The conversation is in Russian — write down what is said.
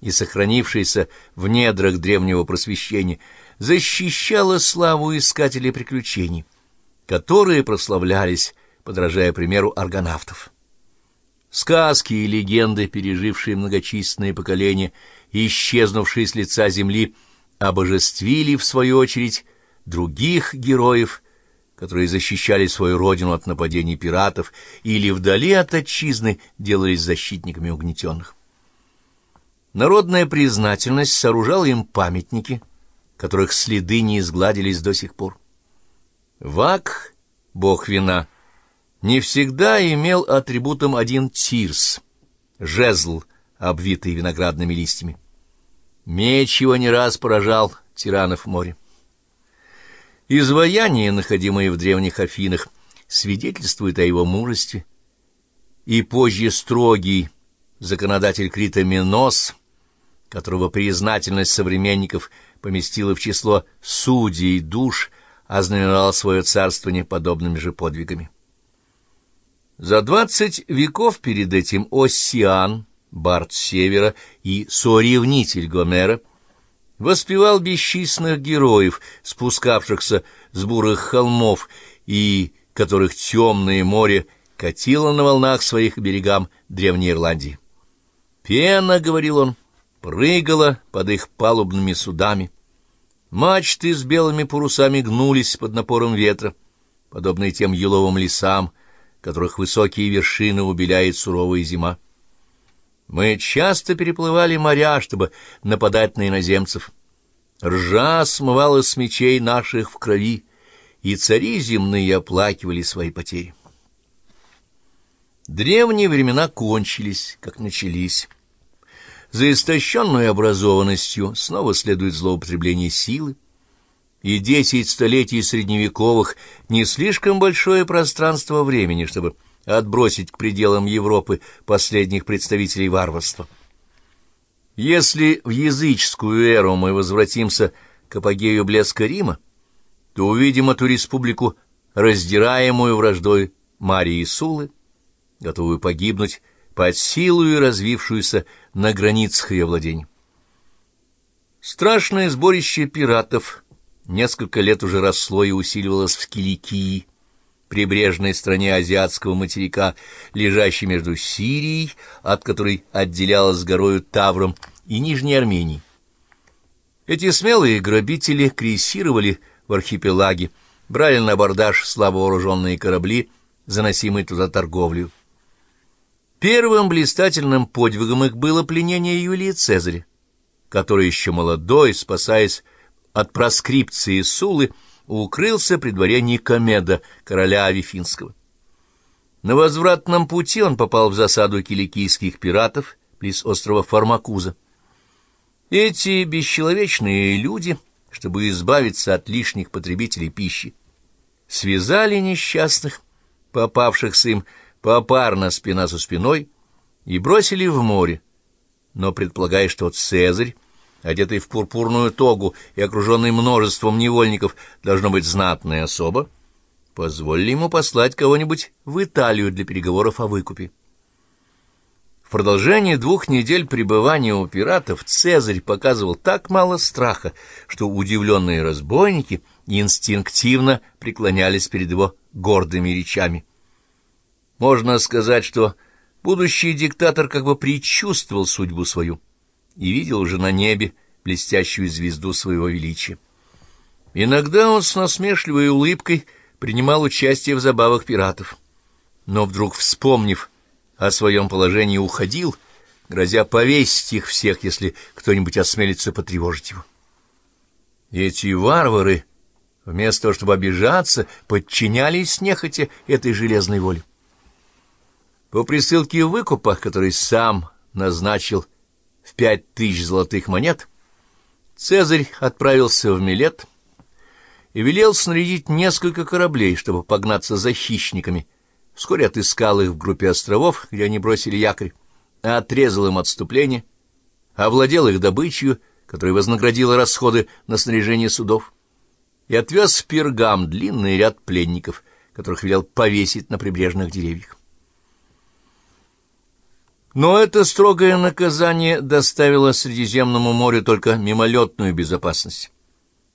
и сохранившаяся в недрах древнего просвещения, защищала славу искателей приключений, которые прославлялись, подражая примеру аргонавтов. Сказки и легенды, пережившие многочисленные поколения и исчезнувшие с лица земли, обожествили, в свою очередь, других героев, которые защищали свою родину от нападений пиратов или вдали от отчизны делались защитниками угнетенных. Народная признательность сооружала им памятники, которых следы не изгладились до сих пор. Вак, бог вина, не всегда имел атрибутом один тирс, жезл, обвитый виноградными листьями. Меч его не раз поражал тиранов море. Изваяния, находимые в древних Афинах, свидетельствуют о его мужестве, и позже строгий законодатель Крита Минос, которого признательность современников поместила в число судей душ, ознаменовал свое царствование подобными же подвигами. За двадцать веков перед этим Оссиан, Барт Севера и соревнитель Гомера воспевал бесчисленных героев, спускавшихся с бурых холмов и которых темное море катило на волнах своих берегам Древней Ирландии. Пена, — говорил он, — прыгала под их палубными судами. Мачты с белыми парусами гнулись под напором ветра, подобные тем еловым лесам, которых высокие вершины убеляет суровая зима. Мы часто переплывали моря, чтобы нападать на иноземцев. Ржа смывала с мечей наших в крови, и цари земные оплакивали свои потери. Древние времена кончились, как начались. За истощенной образованностью снова следует злоупотребление силы, и десять столетий средневековых не слишком большое пространство времени, чтобы отбросить к пределам Европы последних представителей варварства. Если в языческую эру мы возвратимся к апогею блеска Рима, то увидим эту республику, раздираемую враждой Марии и Сулы, готовую погибнуть под силу и развившуюся на границах ее владений. Страшное сборище пиратов несколько лет уже росло и усиливалось в Киликии, прибрежной стране азиатского материка, лежащей между Сирией, от которой отделялась горою Тавром, и Нижней Арменией. Эти смелые грабители крейсировали в архипелаге, брали на абордаж слабо вооруженные корабли, заносимые туда торговлю. Первым блистательным подвигом их было пленение Юлии Цезаря, который еще молодой, спасаясь от проскрипции Сулы, укрылся при дворе Никомеда, короля Авифинского. На возвратном пути он попал в засаду киликийских пиратов близ острова Формакуза. Эти бесчеловечные люди, чтобы избавиться от лишних потребителей пищи, связали несчастных, попавшихся им попарно спина со спиной, и бросили в море, но предполагая, что Цезарь одетый в пурпурную тогу и окруженный множеством невольников, должно быть знатная особа, позволили ему послать кого-нибудь в Италию для переговоров о выкупе. В продолжении двух недель пребывания у пиратов Цезарь показывал так мало страха, что удивленные разбойники инстинктивно преклонялись перед его гордыми речами. Можно сказать, что будущий диктатор как бы предчувствовал судьбу свою и видел уже на небе блестящую звезду своего величия. Иногда он с насмешливой улыбкой принимал участие в забавах пиратов, но вдруг, вспомнив о своем положении, уходил, грозя повесить их всех, если кто-нибудь осмелится потревожить его. Эти варвары, вместо того, чтобы обижаться, подчинялись нехотя этой железной воле. По присылке выкупа, который сам назначил в пять тысяч золотых монет, Цезарь отправился в Милет и велел снарядить несколько кораблей, чтобы погнаться за хищниками. Вскоре отыскал их в группе островов, где они бросили якорь, отрезал им отступление, овладел их добычей, которая вознаградила расходы на снаряжение судов, и отвез в Пергам длинный ряд пленников, которых велел повесить на прибрежных деревьях. Но это строгое наказание доставило Средиземному морю только мимолетную безопасность.